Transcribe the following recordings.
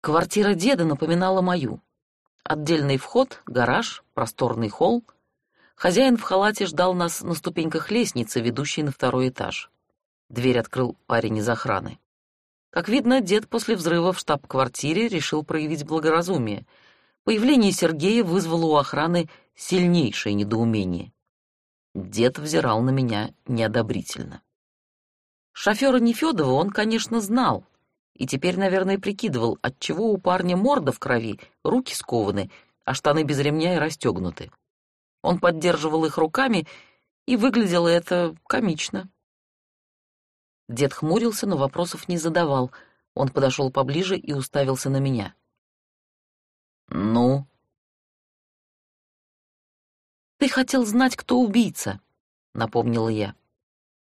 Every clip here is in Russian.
Квартира деда напоминала мою. Отдельный вход, гараж, просторный холл. Хозяин в халате ждал нас на ступеньках лестницы, ведущей на второй этаж. Дверь открыл парень из охраны. Как видно, дед после взрыва в штаб-квартире решил проявить благоразумие. Появление Сергея вызвало у охраны сильнейшее недоумение. Дед взирал на меня неодобрительно. Шофера Нефёдова он, конечно, знал, и теперь, наверное, прикидывал, отчего у парня морда в крови, руки скованы, а штаны без ремня и расстегнуты. Он поддерживал их руками, и выглядело это комично. Дед хмурился, но вопросов не задавал. Он подошел поближе и уставился на меня. «Ну?» «Ты хотел знать, кто убийца», — напомнила я.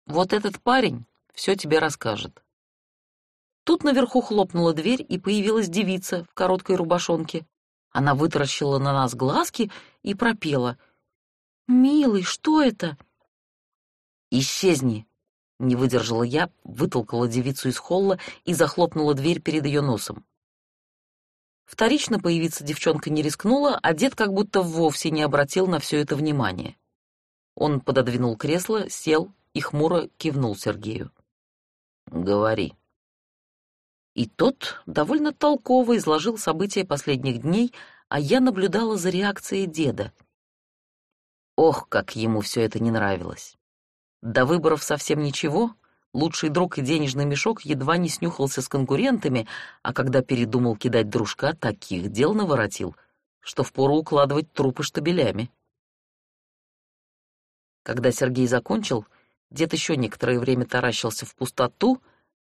«Вот этот парень все тебе расскажет». Тут наверху хлопнула дверь, и появилась девица в короткой рубашонке. Она вытаращила на нас глазки и пропела. «Милый, что это?» «Исчезни!» — не выдержала я, вытолкала девицу из холла и захлопнула дверь перед ее носом. Вторично появиться девчонка не рискнула, а дед как будто вовсе не обратил на все это внимания. Он пододвинул кресло, сел и хмуро кивнул Сергею. «Говори». И тот довольно толково изложил события последних дней, а я наблюдала за реакцией деда. Ох, как ему все это не нравилось. До выборов совсем ничего, лучший друг и денежный мешок едва не снюхался с конкурентами, а когда передумал кидать дружка, таких дел наворотил, что впору укладывать трупы штабелями. Когда Сергей закончил, дед еще некоторое время таращился в пустоту,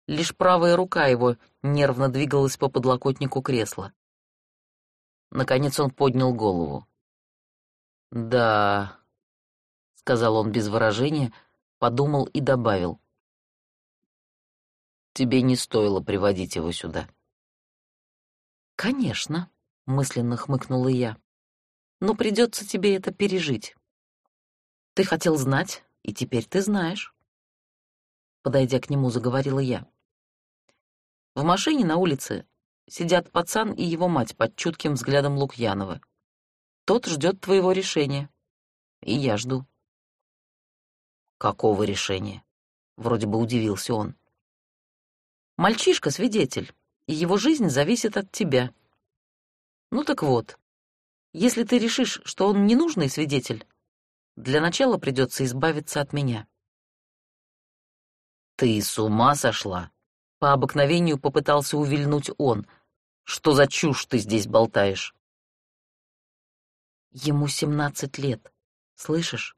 Лишь правая рука его нервно двигалась по подлокотнику кресла. Наконец он поднял голову. «Да», — сказал он без выражения, подумал и добавил. «Тебе не стоило приводить его сюда». «Конечно», — мысленно хмыкнула я. «Но придется тебе это пережить. Ты хотел знать, и теперь ты знаешь». Подойдя к нему, заговорила я. В машине на улице сидят пацан и его мать под чутким взглядом Лукьянова. Тот ждет твоего решения. И я жду. Какого решения? Вроде бы удивился он. Мальчишка — свидетель, и его жизнь зависит от тебя. Ну так вот, если ты решишь, что он ненужный свидетель, для начала придется избавиться от меня. Ты с ума сошла? По обыкновению попытался увильнуть он. «Что за чушь ты здесь болтаешь?» Ему семнадцать лет, слышишь?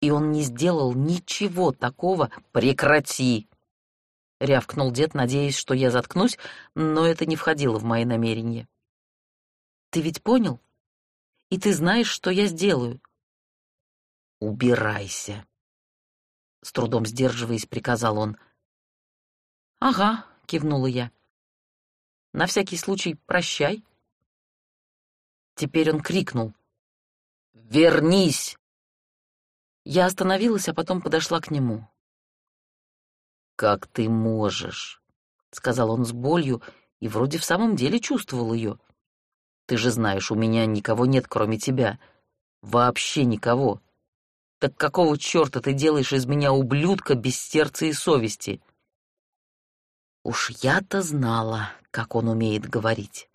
И он не сделал ничего такого. Прекрати! Рявкнул дед, надеясь, что я заткнусь, но это не входило в мои намерения. Ты ведь понял? И ты знаешь, что я сделаю. Убирайся. С трудом сдерживаясь, приказал он. «Ага», — кивнула я. «На всякий случай прощай». Теперь он крикнул. «Вернись!» Я остановилась, а потом подошла к нему. «Как ты можешь?» — сказал он с болью, и вроде в самом деле чувствовал ее. «Ты же знаешь, у меня никого нет, кроме тебя. Вообще никого. Так какого черта ты делаешь из меня ублюдка без сердца и совести?» Уж я-то знала, как он умеет говорить.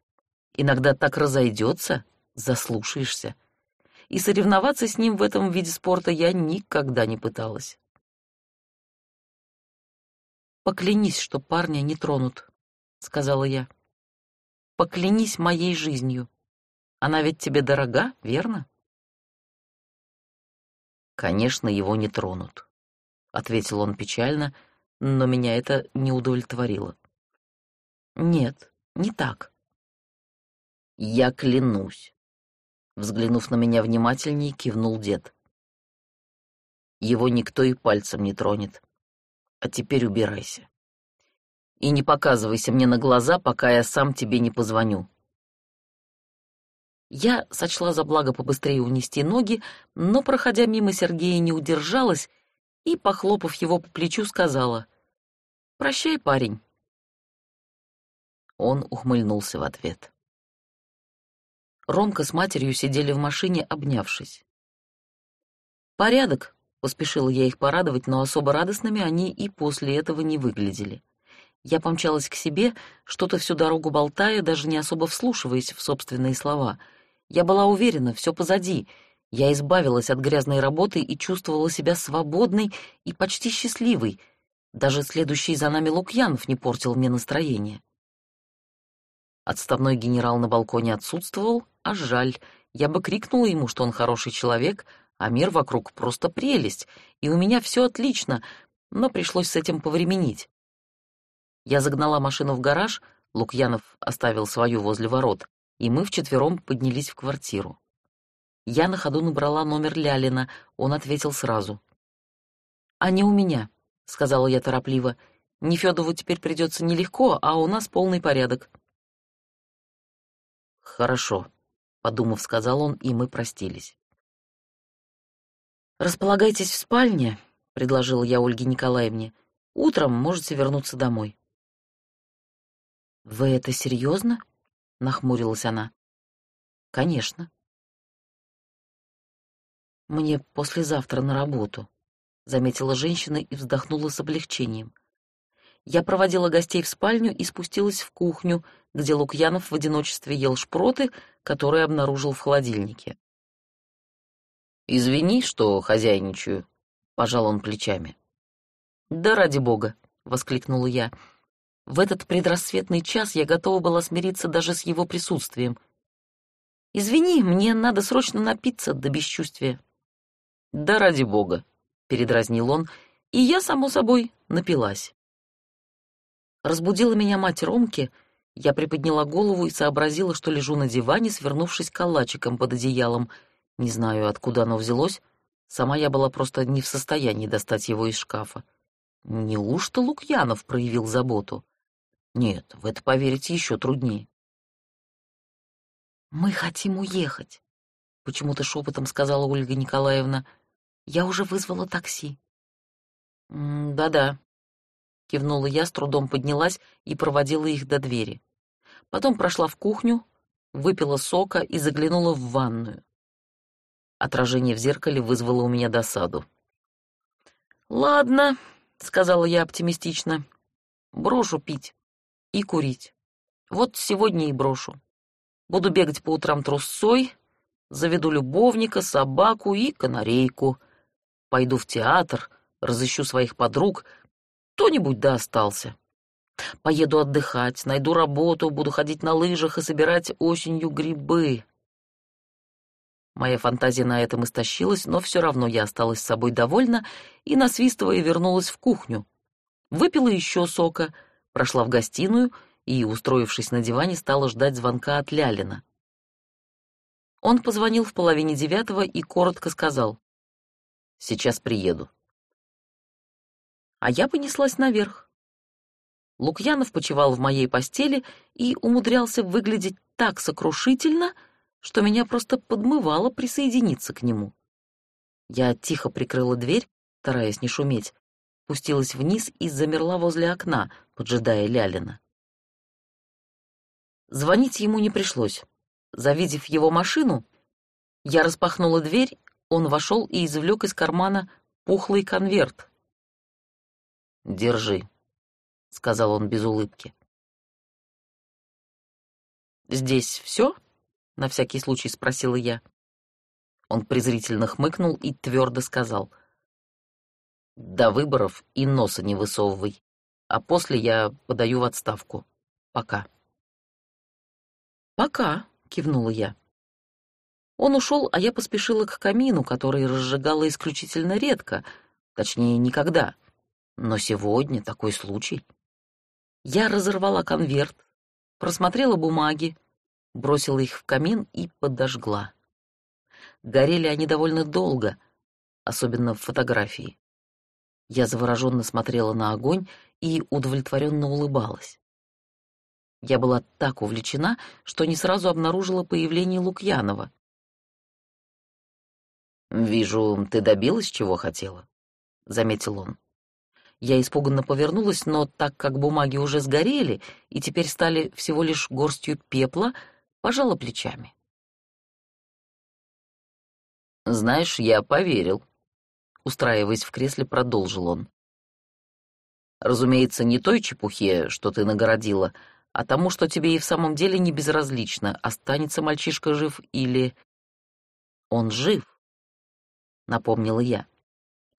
Иногда так разойдется, заслушаешься. И соревноваться с ним в этом виде спорта я никогда не пыталась. «Поклянись, что парня не тронут», — сказала я. «Поклянись моей жизнью. Она ведь тебе дорога, верно?» «Конечно, его не тронут», — ответил он печально, — но меня это не удовлетворило. Нет, не так. Я клянусь. Взглянув на меня внимательнее, кивнул дед. Его никто и пальцем не тронет. А теперь убирайся. И не показывайся мне на глаза, пока я сам тебе не позвоню. Я сочла за благо побыстрее унести ноги, но, проходя мимо Сергея, не удержалась и, похлопав его по плечу, сказала, «Прощай, парень». Он ухмыльнулся в ответ. Ромка с матерью сидели в машине, обнявшись. «Порядок», — поспешила я их порадовать, но особо радостными они и после этого не выглядели. Я помчалась к себе, что-то всю дорогу болтая, даже не особо вслушиваясь в собственные слова. Я была уверена, все позади. Я избавилась от грязной работы и чувствовала себя свободной и почти счастливой. Даже следующий за нами Лукьянов не портил мне настроение. Отставной генерал на балконе отсутствовал, а жаль. Я бы крикнула ему, что он хороший человек, а мир вокруг просто прелесть, и у меня все отлично, но пришлось с этим повременить. Я загнала машину в гараж, Лукьянов оставил свою возле ворот, и мы вчетвером поднялись в квартиру. Я на ходу набрала номер Лялина, он ответил сразу. «Они у меня», — сказала я торопливо. «Нефёдову теперь придется нелегко, а у нас полный порядок». «Хорошо», — подумав, сказал он, и мы простились. «Располагайтесь в спальне», — предложила я Ольге Николаевне. «Утром можете вернуться домой». «Вы это серьезно?» — нахмурилась она. «Конечно». «Мне послезавтра на работу», — заметила женщина и вздохнула с облегчением. Я проводила гостей в спальню и спустилась в кухню, где Лукьянов в одиночестве ел шпроты, которые обнаружил в холодильнике. «Извини, что хозяйничаю», — пожал он плечами. «Да ради бога», — воскликнула я, — в этот предрассветный час я готова была смириться даже с его присутствием. «Извини, мне надо срочно напиться до бесчувствия». «Да ради бога», — передразнил он, и я, само собой, напилась. Разбудила меня мать Ромки, я приподняла голову и сообразила, что лежу на диване, свернувшись калачиком под одеялом. Не знаю, откуда оно взялось, сама я была просто не в состоянии достать его из шкафа. Неужто Лукьянов проявил заботу? Нет, в это поверить еще труднее. «Мы хотим уехать», — почему-то шепотом сказала Ольга Николаевна. «Я уже вызвала такси». «Да-да», — кивнула я, с трудом поднялась и проводила их до двери. Потом прошла в кухню, выпила сока и заглянула в ванную. Отражение в зеркале вызвало у меня досаду. «Ладно», — сказала я оптимистично, — «брошу пить и курить. Вот сегодня и брошу. Буду бегать по утрам трусцой, заведу любовника, собаку и канарейку. Пойду в театр, разыщу своих подруг. Кто-нибудь да остался. Поеду отдыхать, найду работу, буду ходить на лыжах и собирать осенью грибы. Моя фантазия на этом истощилась, но все равно я осталась с собой довольна и, насвистывая, вернулась в кухню. Выпила еще сока — прошла в гостиную и, устроившись на диване, стала ждать звонка от Лялина. Он позвонил в половине девятого и коротко сказал «Сейчас приеду». А я понеслась наверх. Лукьянов почивал в моей постели и умудрялся выглядеть так сокрушительно, что меня просто подмывало присоединиться к нему. Я тихо прикрыла дверь, стараясь не шуметь, спустилась вниз и замерла возле окна, поджидая Лялина. Звонить ему не пришлось. Завидев его машину, я распахнула дверь, он вошел и извлек из кармана пухлый конверт. «Держи», — сказал он без улыбки. «Здесь все?» — на всякий случай спросила я. Он презрительно хмыкнул и твердо сказал. До выборов и носа не высовывай. А после я подаю в отставку. Пока. Пока, кивнула я. Он ушел, а я поспешила к камину, который разжигала исключительно редко, точнее, никогда. Но сегодня такой случай. Я разорвала конверт, просмотрела бумаги, бросила их в камин и подожгла. Горели они довольно долго, особенно в фотографии. Я завороженно смотрела на огонь и удовлетворенно улыбалась. Я была так увлечена, что не сразу обнаружила появление Лукьянова. «Вижу, ты добилась, чего хотела», — заметил он. Я испуганно повернулась, но так как бумаги уже сгорели и теперь стали всего лишь горстью пепла, пожала плечами. «Знаешь, я поверил», — устраиваясь в кресле, продолжил он. «Разумеется, не той чепухе, что ты нагородила, а тому, что тебе и в самом деле не безразлично, останется мальчишка жив или...» «Он жив», — напомнила я.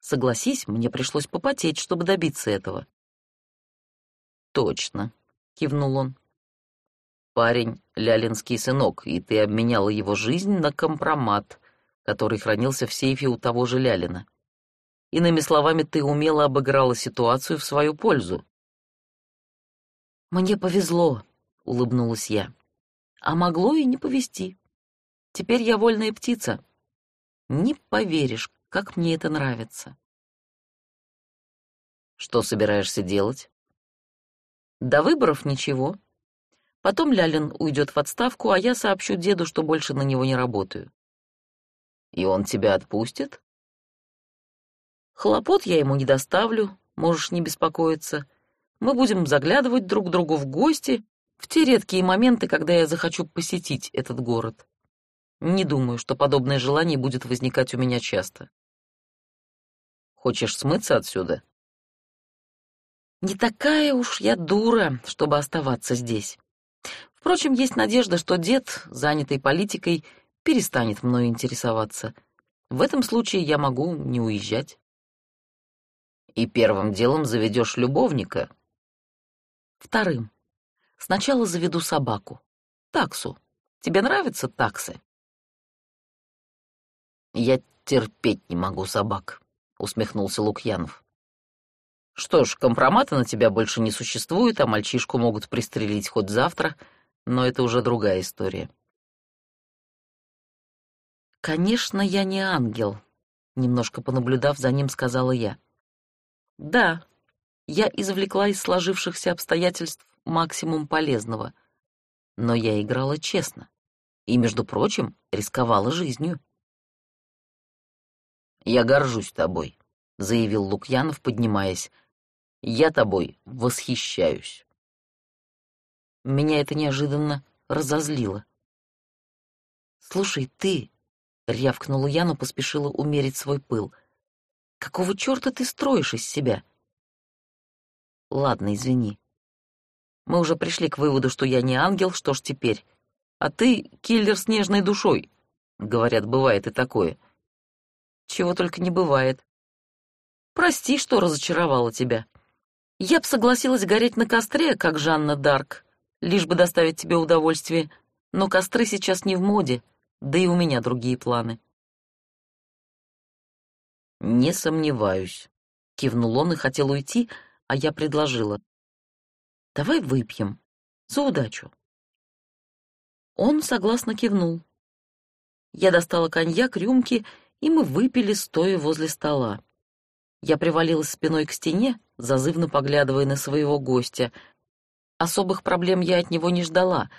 Согласись, мне пришлось попотеть, чтобы добиться этого. «Точно», — кивнул он. «Парень — лялинский сынок, и ты обменяла его жизнь на компромат, который хранился в сейфе у того же Лялина. Иными словами, ты умело обыграла ситуацию в свою пользу». «Мне повезло», — улыбнулась я. «А могло и не повезти. Теперь я вольная птица. Не поверишь, как мне это нравится. Что собираешься делать? До выборов ничего. Потом Лялин уйдет в отставку, а я сообщу деду, что больше на него не работаю. И он тебя отпустит? Хлопот я ему не доставлю, можешь не беспокоиться. Мы будем заглядывать друг другу в гости в те редкие моменты, когда я захочу посетить этот город. Не думаю, что подобное желание будет возникать у меня часто. Хочешь смыться отсюда? Не такая уж я дура, чтобы оставаться здесь. Впрочем, есть надежда, что дед, занятый политикой, перестанет мною интересоваться. В этом случае я могу не уезжать. И первым делом заведешь любовника? Вторым. Сначала заведу собаку. Таксу. Тебе нравятся таксы? Я терпеть не могу собак усмехнулся Лукьянов. Что ж, компромата на тебя больше не существует, а мальчишку могут пристрелить хоть завтра, но это уже другая история. Конечно, я не ангел, немножко понаблюдав за ним, сказала я. Да, я извлекла из сложившихся обстоятельств максимум полезного, но я играла честно и, между прочим, рисковала жизнью. «Я горжусь тобой», — заявил Лукьянов, поднимаясь. «Я тобой восхищаюсь». Меня это неожиданно разозлило. «Слушай, ты...» — рявкнула я, но поспешила умерить свой пыл. «Какого черта ты строишь из себя?» «Ладно, извини. Мы уже пришли к выводу, что я не ангел, что ж теперь? А ты киллер с нежной душой. Говорят, бывает и такое чего только не бывает. Прости, что разочаровала тебя. Я б согласилась гореть на костре, как Жанна Дарк, лишь бы доставить тебе удовольствие, но костры сейчас не в моде, да и у меня другие планы. «Не сомневаюсь», — кивнул он и хотел уйти, а я предложила. «Давай выпьем. За удачу». Он согласно кивнул. Я достала коньяк, рюмки и мы выпили, стоя возле стола. Я привалилась спиной к стене, зазывно поглядывая на своего гостя. Особых проблем я от него не ждала,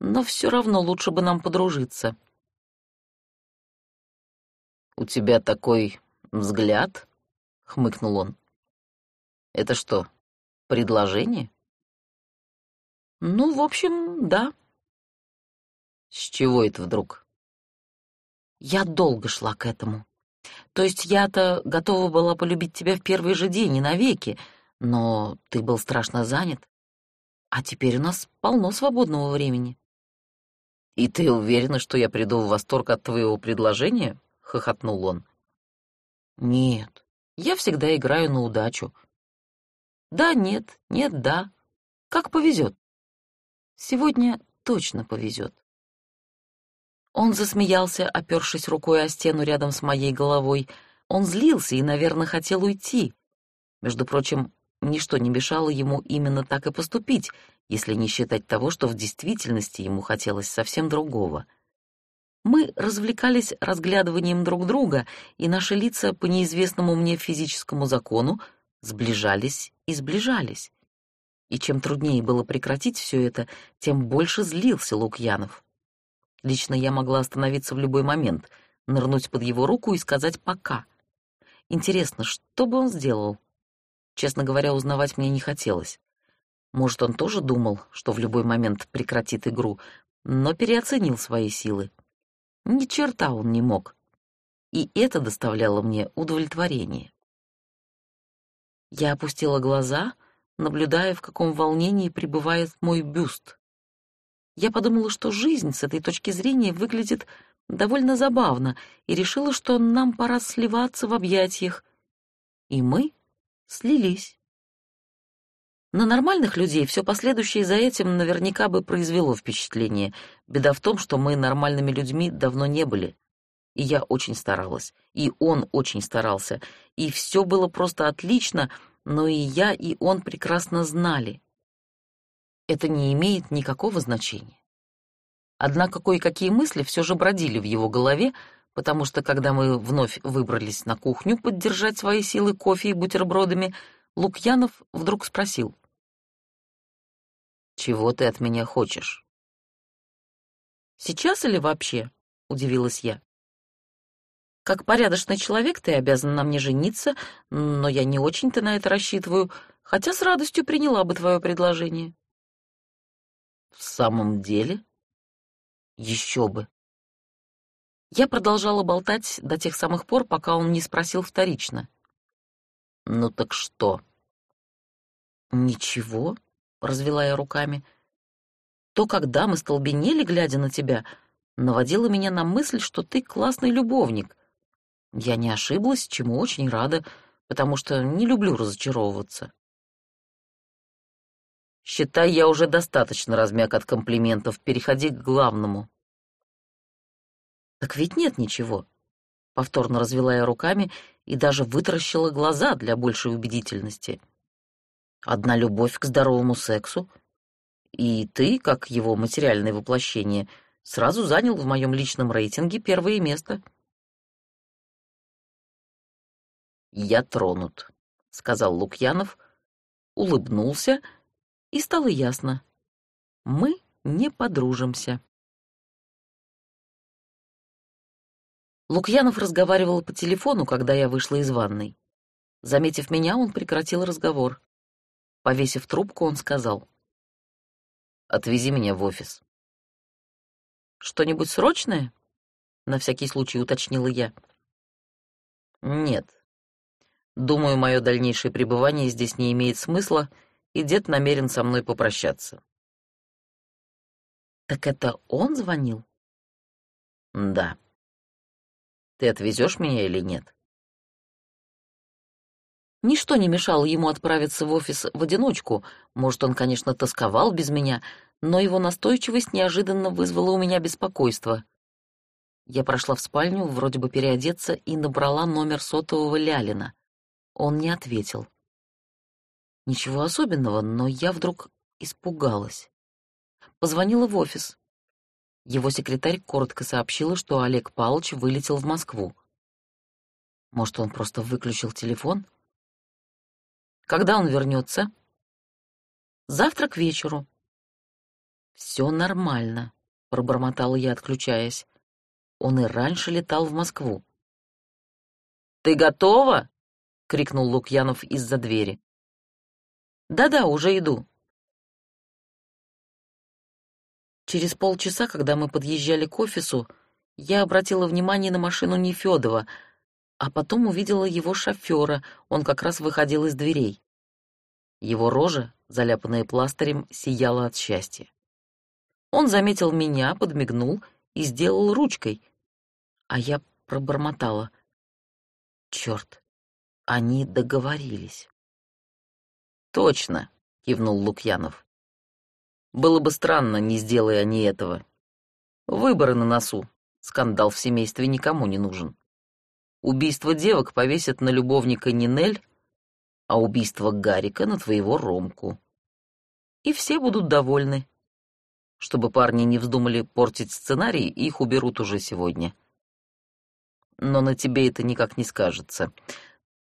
но все равно лучше бы нам подружиться. «У тебя такой взгляд?» — хмыкнул он. «Это что, предложение?» «Ну, в общем, да». «С чего это вдруг?» Я долго шла к этому. То есть я-то готова была полюбить тебя в первый же день и навеки, но ты был страшно занят. А теперь у нас полно свободного времени. «И ты уверена, что я приду в восторг от твоего предложения?» — хохотнул он. «Нет, я всегда играю на удачу. Да, нет, нет, да. Как повезет. Сегодня точно повезет. Он засмеялся, опершись рукой о стену рядом с моей головой. Он злился и, наверное, хотел уйти. Между прочим, ничто не мешало ему именно так и поступить, если не считать того, что в действительности ему хотелось совсем другого. Мы развлекались разглядыванием друг друга, и наши лица по неизвестному мне физическому закону сближались и сближались. И чем труднее было прекратить все это, тем больше злился Лукьянов. Лично я могла остановиться в любой момент, нырнуть под его руку и сказать «пока». Интересно, что бы он сделал? Честно говоря, узнавать мне не хотелось. Может, он тоже думал, что в любой момент прекратит игру, но переоценил свои силы. Ни черта он не мог. И это доставляло мне удовлетворение. Я опустила глаза, наблюдая, в каком волнении пребывает мой бюст. Я подумала, что жизнь с этой точки зрения выглядит довольно забавно, и решила, что нам пора сливаться в объятиях. И мы слились. На нормальных людей все последующее за этим наверняка бы произвело впечатление. Беда в том, что мы нормальными людьми давно не были. И я очень старалась, и он очень старался, и все было просто отлично, но и я, и он прекрасно знали. Это не имеет никакого значения. Однако кое-какие мысли все же бродили в его голове, потому что, когда мы вновь выбрались на кухню поддержать свои силы кофе и бутербродами, Лукьянов вдруг спросил. Чего ты от меня хочешь? Сейчас или вообще? Удивилась я. Как порядочный человек ты обязан на мне жениться, но я не очень-то на это рассчитываю, хотя с радостью приняла бы твое предложение. В самом деле? Еще бы. Я продолжала болтать до тех самых пор, пока он не спросил вторично. Ну так что? Ничего, развела я руками. То, когда мы столбенели, глядя на тебя, наводило меня на мысль, что ты классный любовник. Я не ошиблась, чему очень рада, потому что не люблю разочаровываться. Считай, я уже достаточно размяк от комплиментов, переходи к главному. Так ведь нет ничего. Повторно развела я руками и даже вытаращила глаза для большей убедительности. Одна любовь к здоровому сексу. И ты, как его материальное воплощение, сразу занял в моем личном рейтинге первое место. «Я тронут», — сказал Лукьянов, улыбнулся, и стало ясно. Мы не подружимся. Лукьянов разговаривал по телефону, когда я вышла из ванной. Заметив меня, он прекратил разговор. Повесив трубку, он сказал. «Отвези меня в офис». «Что-нибудь срочное?» — на всякий случай уточнила я. «Нет. Думаю, мое дальнейшее пребывание здесь не имеет смысла, и дед намерен со мной попрощаться». «Так это он звонил?» «Да. Ты отвезешь меня или нет?» Ничто не мешало ему отправиться в офис в одиночку. Может, он, конечно, тосковал без меня, но его настойчивость неожиданно вызвала у меня беспокойство. Я прошла в спальню, вроде бы переодеться, и набрала номер сотового Лялина. Он не ответил. Ничего особенного, но я вдруг испугалась. Позвонила в офис. Его секретарь коротко сообщила, что Олег Павлович вылетел в Москву. Может, он просто выключил телефон? — когда он вернется? Завтра к вечеру. Все нормально, пробормотала я, отключаясь. Он и раньше летал в Москву. Ты готова? крикнул Лукьянов из-за двери. Да-да, уже иду. Через полчаса, когда мы подъезжали к офису, я обратила внимание на машину Нефёдова — а потом увидела его шофера, он как раз выходил из дверей. Его рожа, заляпанная пластырем, сияла от счастья. Он заметил меня, подмигнул и сделал ручкой, а я пробормотала. Черт, они договорились. «Точно», — кивнул Лукьянов. «Было бы странно, не сделая они этого. Выборы на носу. Скандал в семействе никому не нужен. Убийство девок повесят на любовника Нинель, а убийство Гарика на твоего Ромку. И все будут довольны. Чтобы парни не вздумали портить сценарий, их уберут уже сегодня. Но на тебе это никак не скажется.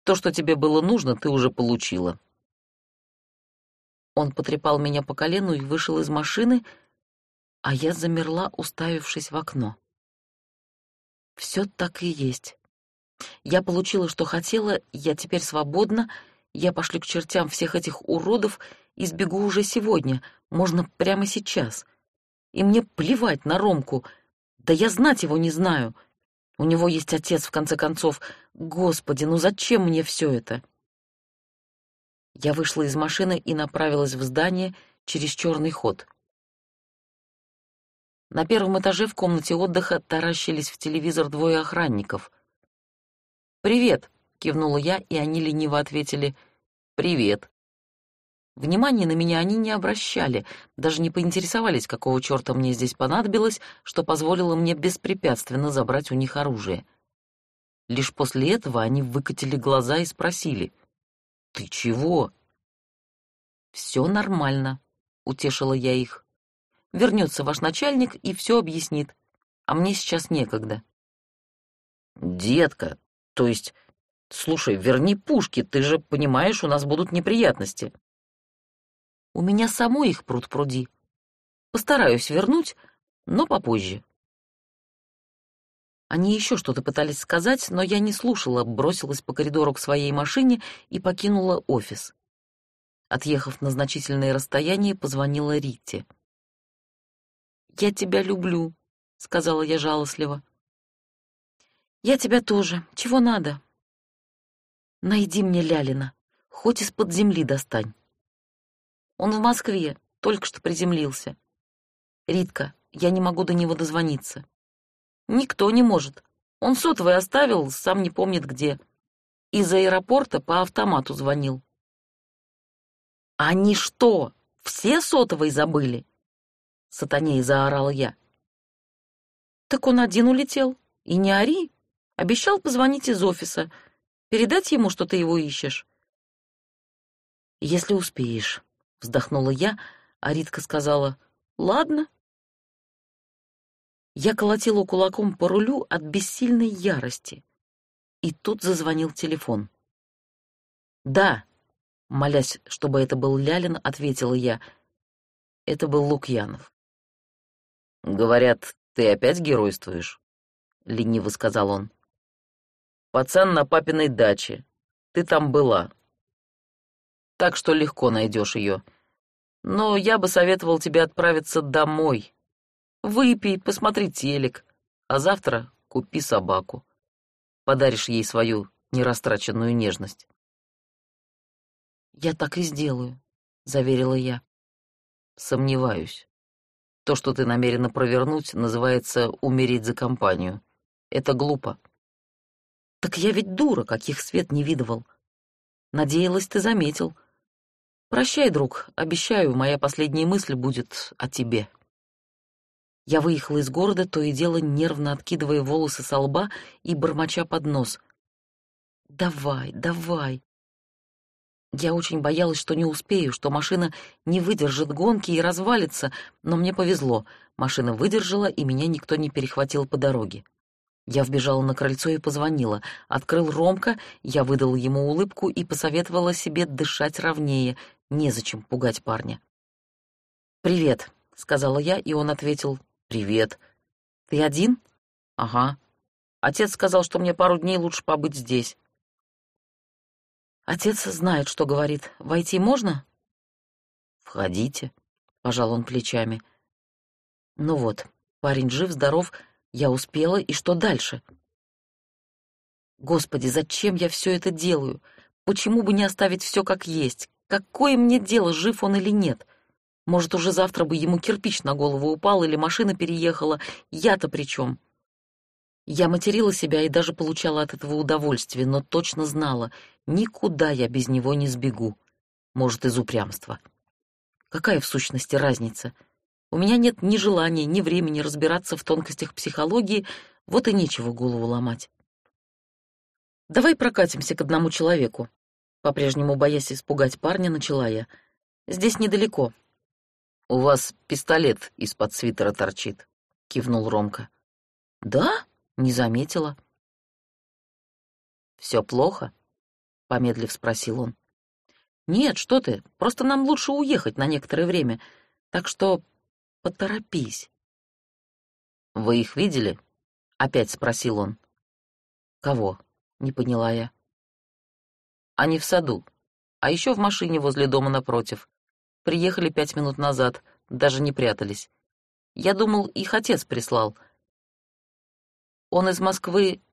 То, что тебе было нужно, ты уже получила. Он потрепал меня по колену и вышел из машины, а я замерла, уставившись в окно. Все так и есть. Я получила, что хотела, я теперь свободна, Я пошлю к чертям всех этих уродов и сбегу уже сегодня, можно прямо сейчас. И мне плевать на Ромку. Да я знать его не знаю. У него есть отец, в конце концов. Господи, ну зачем мне все это? Я вышла из машины и направилась в здание через черный ход. На первом этаже в комнате отдыха таращились в телевизор двое охранников. «Привет!» — кивнула я, и они лениво ответили «Привет». Внимания на меня они не обращали, даже не поинтересовались, какого черта мне здесь понадобилось, что позволило мне беспрепятственно забрать у них оружие. Лишь после этого они выкатили глаза и спросили «Ты чего?» «Все нормально», — утешила я их. «Вернется ваш начальник и все объяснит, а мне сейчас некогда». «Детка, то есть, слушай, верни пушки, ты же понимаешь, у нас будут неприятности». У меня самой их пруд пруди. Постараюсь вернуть, но попозже. Они еще что-то пытались сказать, но я не слушала, бросилась по коридору к своей машине и покинула офис. Отъехав на значительное расстояние, позвонила Ритте. «Я тебя люблю», — сказала я жалостливо. «Я тебя тоже. Чего надо?» «Найди мне Лялина. Хоть из-под земли достань». Он в Москве, только что приземлился. Ритка, я не могу до него дозвониться. Никто не может. Он сотовый оставил, сам не помнит где. Из аэропорта по автомату звонил. «Они что, все сотовые забыли?» Сатаней заорал я. «Так он один улетел. И не ори. Обещал позвонить из офиса. Передать ему, что ты его ищешь?» «Если успеешь», вздохнула я, а Ритка сказала «Ладно». Я колотила кулаком по рулю от бессильной ярости. И тут зазвонил телефон. «Да», — молясь, чтобы это был Лялин, ответила я. Это был Лукьянов. «Говорят, ты опять геройствуешь?» — лениво сказал он. «Пацан на папиной даче. Ты там была. Так что легко найдешь ее но я бы советовал тебе отправиться домой. Выпей, посмотри телек, а завтра купи собаку. Подаришь ей свою нерастраченную нежность. «Я так и сделаю», — заверила я. «Сомневаюсь. То, что ты намерена провернуть, называется «умереть за компанию». Это глупо». «Так я ведь дура, каких свет не видывал. Надеялась, ты заметил. «Прощай, друг. Обещаю, моя последняя мысль будет о тебе». Я выехала из города, то и дело нервно откидывая волосы со лба и бормоча под нос. «Давай, давай». Я очень боялась, что не успею, что машина не выдержит гонки и развалится, но мне повезло. Машина выдержала, и меня никто не перехватил по дороге. Я вбежала на крыльцо и позвонила. Открыл Ромка, я выдала ему улыбку и посоветовала себе дышать ровнее — Незачем пугать парня. «Привет», — сказала я, и он ответил «Привет». «Ты один?» «Ага. Отец сказал, что мне пару дней лучше побыть здесь». «Отец знает, что говорит. Войти можно?» «Входите», — пожал он плечами. «Ну вот, парень жив-здоров, я успела, и что дальше?» «Господи, зачем я все это делаю? Почему бы не оставить все как есть? Какое мне дело, жив он или нет? Может, уже завтра бы ему кирпич на голову упал или машина переехала. Я-то при чем? Я материла себя и даже получала от этого удовольствие, но точно знала, никуда я без него не сбегу. Может, из упрямства. Какая в сущности разница? У меня нет ни желания, ни времени разбираться в тонкостях психологии, вот и нечего голову ломать. Давай прокатимся к одному человеку. По-прежнему боясь испугать парня, начала я. «Здесь недалеко». «У вас пистолет из-под свитера торчит», — кивнул Ромка. «Да? Не заметила». «Все плохо?» — помедлив спросил он. «Нет, что ты, просто нам лучше уехать на некоторое время, так что поторопись». «Вы их видели?» — опять спросил он. «Кого?» — не поняла я. Они в саду. А еще в машине возле дома напротив. Приехали пять минут назад, даже не прятались. Я думал, их отец прислал. Он из Москвы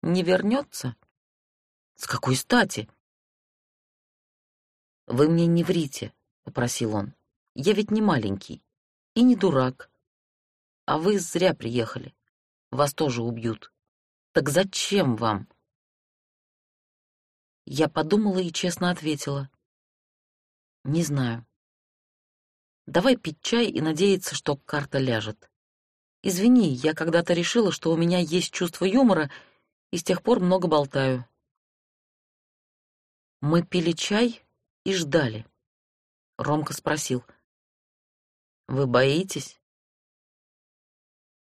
не вернется? С какой стати? Вы мне не врите, попросил он. Я ведь не маленький и не дурак. А вы зря приехали. Вас тоже убьют. Так зачем вам? Я подумала и честно ответила. Не знаю. Давай пить чай и надеяться, что карта ляжет. Извини, я когда-то решила, что у меня есть чувство юмора, и с тех пор много болтаю. Мы пили чай и ждали. Ромка спросил. «Вы боитесь?»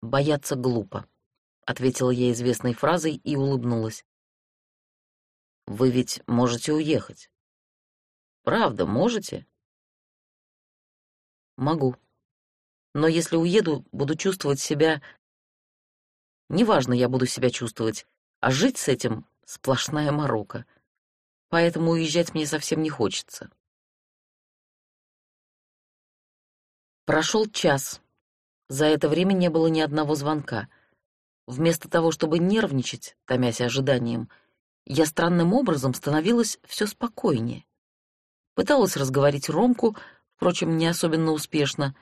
«Бояться глупо», — ответила я известной фразой и улыбнулась. «Вы ведь можете уехать». «Правда, можете?» «Могу. Но если уеду, буду чувствовать себя... Неважно, я буду себя чувствовать, а жить с этим — сплошная морока. Поэтому уезжать мне совсем не хочется». Прошел час. За это время не было ни одного звонка. Вместо того, чтобы нервничать, томясь ожиданием, я странным образом становилась все спокойнее. Пыталась разговорить Ромку, впрочем, не особенно успешно.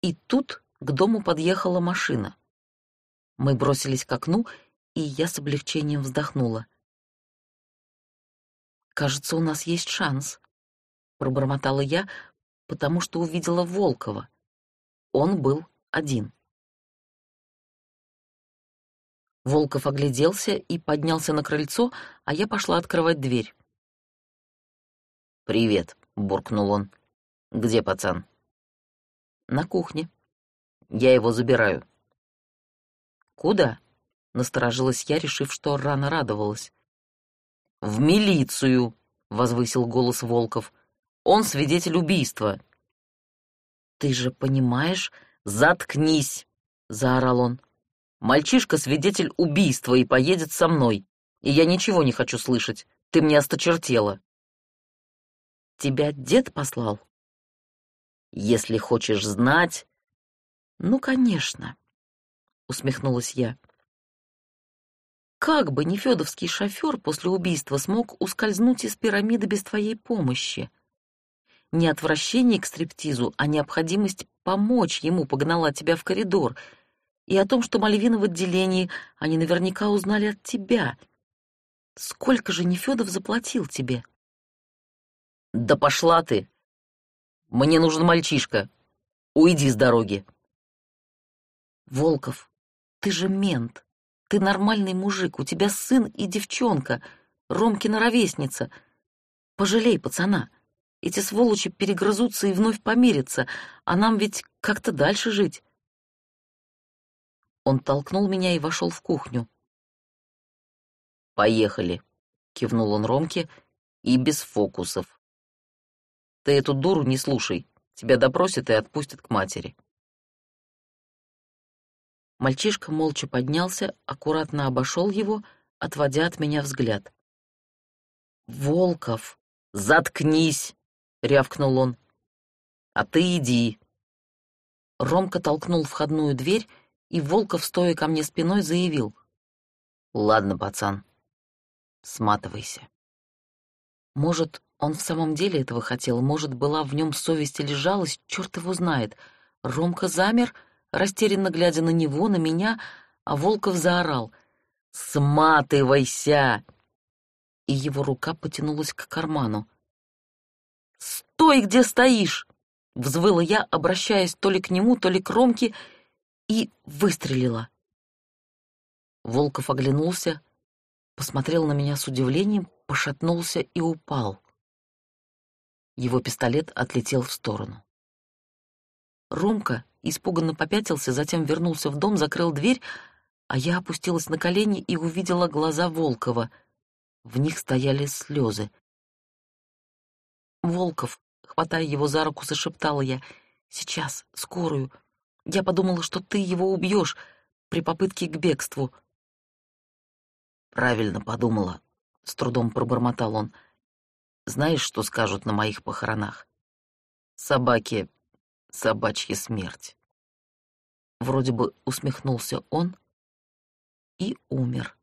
И тут к дому подъехала машина. Мы бросились к окну, и я с облегчением вздохнула. «Кажется, у нас есть шанс», — пробормотала я, потому что увидела Волкова. Он был один. Волков огляделся и поднялся на крыльцо, а я пошла открывать дверь. «Привет», — буркнул он. «Где пацан?» «На кухне». «Я его забираю». «Куда?» — насторожилась я, решив, что рано радовалась. «В милицию!» — возвысил голос Волков. «Он свидетель убийства». «Ты же понимаешь...» «Заткнись!» — заорал он. «Мальчишка — свидетель убийства и поедет со мной. И я ничего не хочу слышать. Ты мне осточертела». «Тебя дед послал?» «Если хочешь знать...» «Ну, конечно», — усмехнулась я. «Как бы нефедовский шофер после убийства смог ускользнуть из пирамиды без твоей помощи?» Не отвращение к стриптизу, а необходимость помочь ему погнала тебя в коридор. И о том, что Мальвина в отделении, они наверняка узнали от тебя. Сколько же Нефёдов заплатил тебе? Да пошла ты! Мне нужен мальчишка. Уйди с дороги. Волков, ты же мент. Ты нормальный мужик, у тебя сын и девчонка, Ромкина ровесница. Пожалей пацана. Эти сволочи перегрызутся и вновь помирятся, а нам ведь как-то дальше жить. Он толкнул меня и вошел в кухню. «Поехали», — кивнул он Ромке, — «и без фокусов. Ты эту дуру не слушай, тебя допросят и отпустят к матери». Мальчишка молча поднялся, аккуратно обошел его, отводя от меня взгляд. «Волков!» «Заткнись!» — рявкнул он. «А ты иди». Ромка толкнул входную дверь, и Волков, стоя ко мне спиной, заявил. «Ладно, пацан, сматывайся». Может, он в самом деле этого хотел, может, была в нем совесть или жалость, черт его знает. Ромка замер, растерянно глядя на него, на меня, а Волков заорал. «Сматывайся!» И его рука потянулась к карману. «Стой, где стоишь!» — взвыла я, обращаясь то ли к нему, то ли к Ромке, и выстрелила. Волков оглянулся, посмотрел на меня с удивлением, пошатнулся и упал. Его пистолет отлетел в сторону. Ромка испуганно попятился, затем вернулся в дом, закрыл дверь, а я опустилась на колени и увидела глаза Волкова. В них стояли слезы. «Волков», хватая его за руку, зашептала я. «Сейчас, скорую. Я подумала, что ты его убьешь при попытке к бегству». «Правильно подумала», — с трудом пробормотал он. Знаешь, что скажут на моих похоронах? Собаки — собачья смерть. Вроде бы усмехнулся он и умер.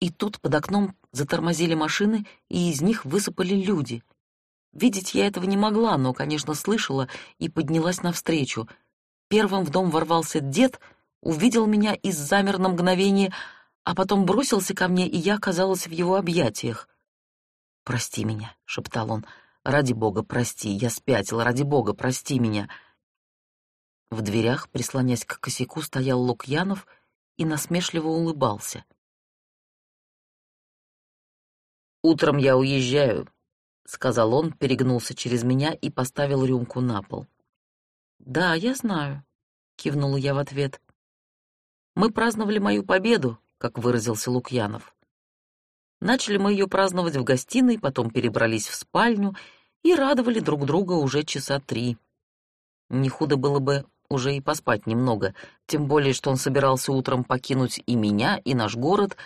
И тут под окном затормозили машины, и из них высыпали люди. Видеть я этого не могла, но, конечно, слышала и поднялась навстречу. Первым в дом ворвался дед, увидел меня и замер на мгновение, а потом бросился ко мне, и я оказалась в его объятиях. «Прости меня», — шептал он, — «ради бога, прости, я спятил, ради бога, прости меня». В дверях, прислонясь к косяку, стоял Лукьянов и насмешливо улыбался. «Утром я уезжаю», — сказал он, перегнулся через меня и поставил рюмку на пол. «Да, я знаю», — кивнула я в ответ. «Мы праздновали мою победу, как выразился Лукьянов. Начали мы ее праздновать в гостиной, потом перебрались в спальню и радовали друг друга уже часа три. Не худо было бы уже и поспать немного, тем более, что он собирался утром покинуть и меня, и наш город,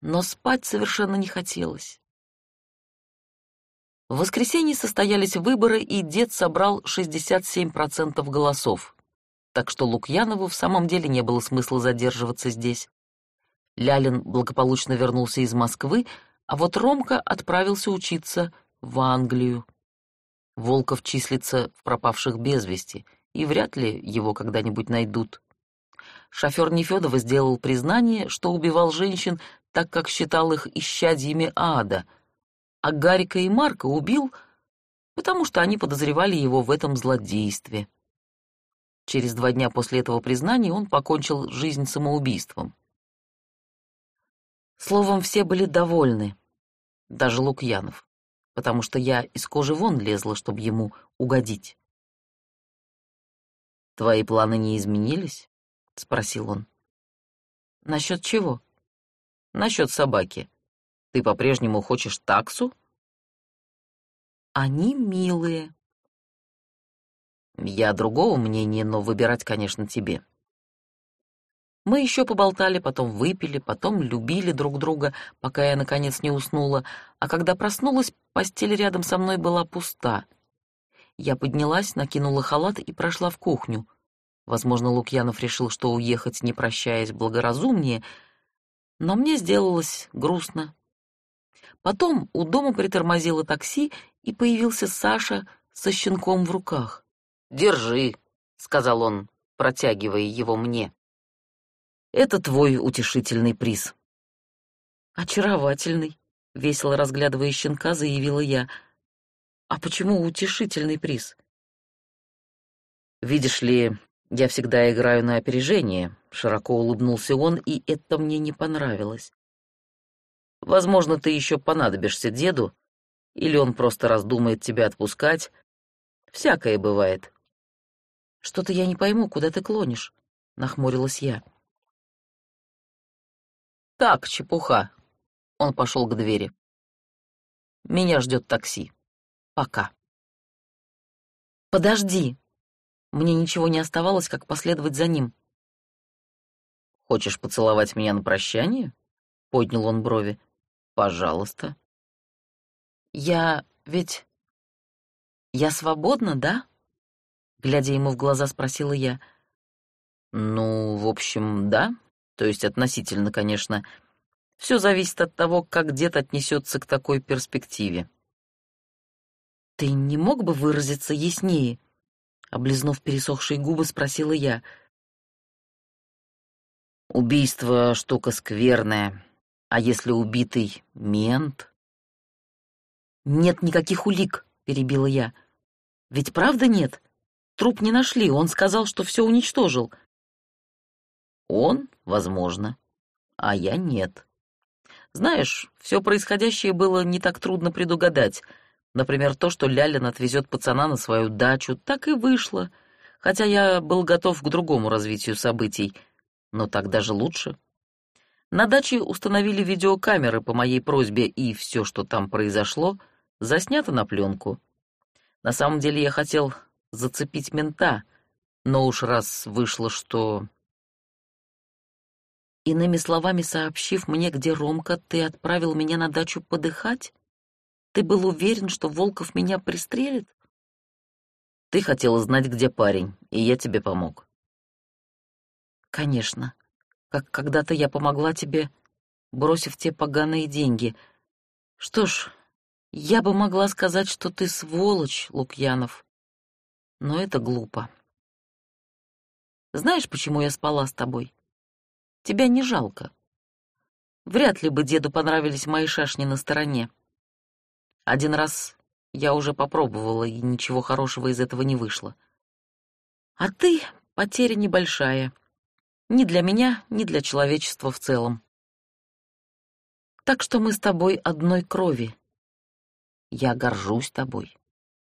но спать совершенно не хотелось. В воскресенье состоялись выборы, и дед собрал 67% голосов, так что Лукьянову в самом деле не было смысла задерживаться здесь. Лялин благополучно вернулся из Москвы, а вот Ромка отправился учиться в Англию. Волков числится в пропавших без вести, и вряд ли его когда-нибудь найдут. Шофер Нефёдова сделал признание, что убивал женщин, так как считал их исчадьями ада, а Гарика и Марка убил, потому что они подозревали его в этом злодействе. Через два дня после этого признания он покончил жизнь самоубийством. Словом, все были довольны, даже Лукьянов, потому что я из кожи вон лезла, чтобы ему угодить. «Твои планы не изменились?» — спросил он. «Насчет чего?» «Насчет собаки. Ты по-прежнему хочешь таксу?» «Они милые». «Я другого мнения, но выбирать, конечно, тебе. Мы еще поболтали, потом выпили, потом любили друг друга, пока я, наконец, не уснула, а когда проснулась, постель рядом со мной была пуста. Я поднялась, накинула халат и прошла в кухню. Возможно, Лукьянов решил, что уехать, не прощаясь, благоразумнее, но мне сделалось грустно. Потом у дома притормозило такси, и появился Саша со щенком в руках. «Держи», — сказал он, протягивая его мне. Это твой утешительный приз». «Очаровательный», — весело разглядывая щенка, заявила я. «А почему утешительный приз?» «Видишь ли, я всегда играю на опережение», — широко улыбнулся он, и это мне не понравилось. «Возможно, ты еще понадобишься деду, или он просто раздумает тебя отпускать. Всякое бывает». «Что-то я не пойму, куда ты клонишь», — нахмурилась я. Так, чепуха. Он пошел к двери. Меня ждет такси. Пока. Подожди. Мне ничего не оставалось, как последовать за ним. Хочешь поцеловать меня на прощание? Поднял он брови. Пожалуйста. Я ведь... Я свободна, да? Глядя ему в глаза, спросила я. Ну, в общем, да, то есть относительно, конечно. Все зависит от того, как дед отнесется к такой перспективе. «Ты не мог бы выразиться яснее?» Облизнув пересохшие губы, спросила я. «Убийство — штука скверная. А если убитый — мент?» «Нет никаких улик», — перебила я. «Ведь правда нет? Труп не нашли, он сказал, что все уничтожил. Он, возможно, а я нет. Знаешь, все происходящее было не так трудно предугадать. Например, то, что Лялин отвезет пацана на свою дачу, так и вышло, хотя я был готов к другому развитию событий, но так даже лучше. На даче установили видеокамеры по моей просьбе, и все, что там произошло, заснято на пленку. На самом деле я хотел зацепить мента, но уж раз вышло, что Иными словами, сообщив мне, где Ромка, ты отправил меня на дачу подыхать? Ты был уверен, что Волков меня пристрелит? Ты хотела знать, где парень, и я тебе помог. Конечно. Как когда-то я помогла тебе, бросив те поганые деньги. Что ж, я бы могла сказать, что ты сволочь, Лукьянов. Но это глупо. Знаешь, почему я спала с тобой? Тебя не жалко. Вряд ли бы деду понравились мои шашни на стороне. Один раз я уже попробовала, и ничего хорошего из этого не вышло. А ты — потеря небольшая. Ни для меня, ни для человечества в целом. Так что мы с тобой одной крови. Я горжусь тобой.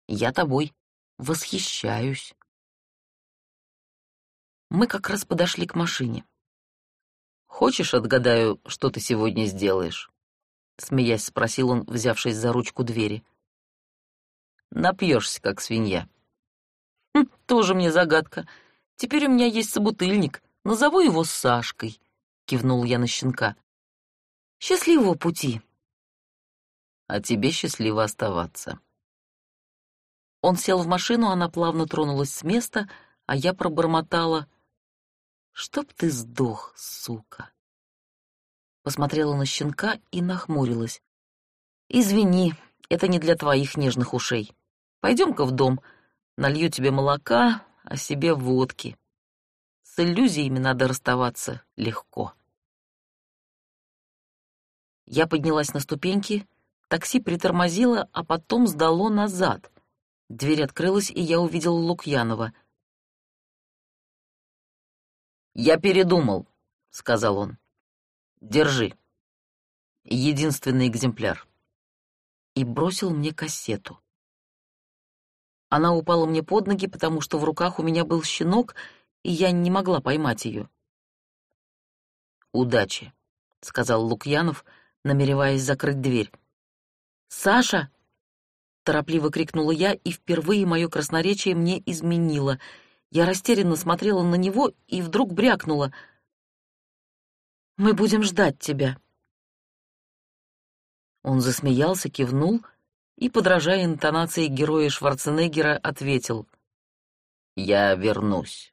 Я тобой восхищаюсь. Мы как раз подошли к машине. «Хочешь, отгадаю, что ты сегодня сделаешь?» Смеясь, спросил он, взявшись за ручку двери. «Напьешься, как свинья». Хм, «Тоже мне загадка. Теперь у меня есть собутыльник. Назову его Сашкой», — кивнул я на щенка. «Счастливого пути». «А тебе счастливо оставаться». Он сел в машину, она плавно тронулась с места, а я пробормотала — Чтоб ты сдох, сука. Посмотрела на щенка и нахмурилась. Извини, это не для твоих нежных ушей. Пойдем-ка в дом, налью тебе молока, а себе водки. С иллюзиями надо расставаться легко. Я поднялась на ступеньки, такси притормозило, а потом сдало назад. Дверь открылась, и я увидела Лукьянова — «Я передумал», — сказал он. «Держи. Единственный экземпляр». И бросил мне кассету. Она упала мне под ноги, потому что в руках у меня был щенок, и я не могла поймать ее. «Удачи», — сказал Лукьянов, намереваясь закрыть дверь. «Саша!» — торопливо крикнула я, и впервые мое красноречие мне изменило — я растерянно смотрела на него и вдруг брякнула. «Мы будем ждать тебя». Он засмеялся, кивнул и, подражая интонации героя Шварценеггера, ответил. «Я вернусь».